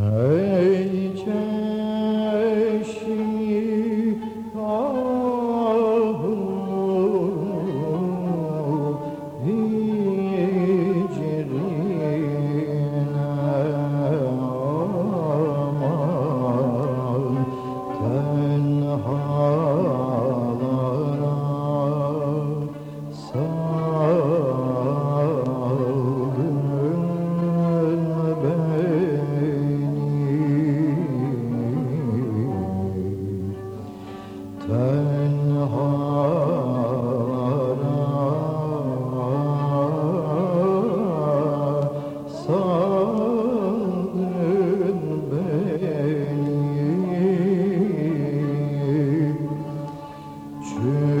Uh, Cünnete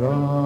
wrong.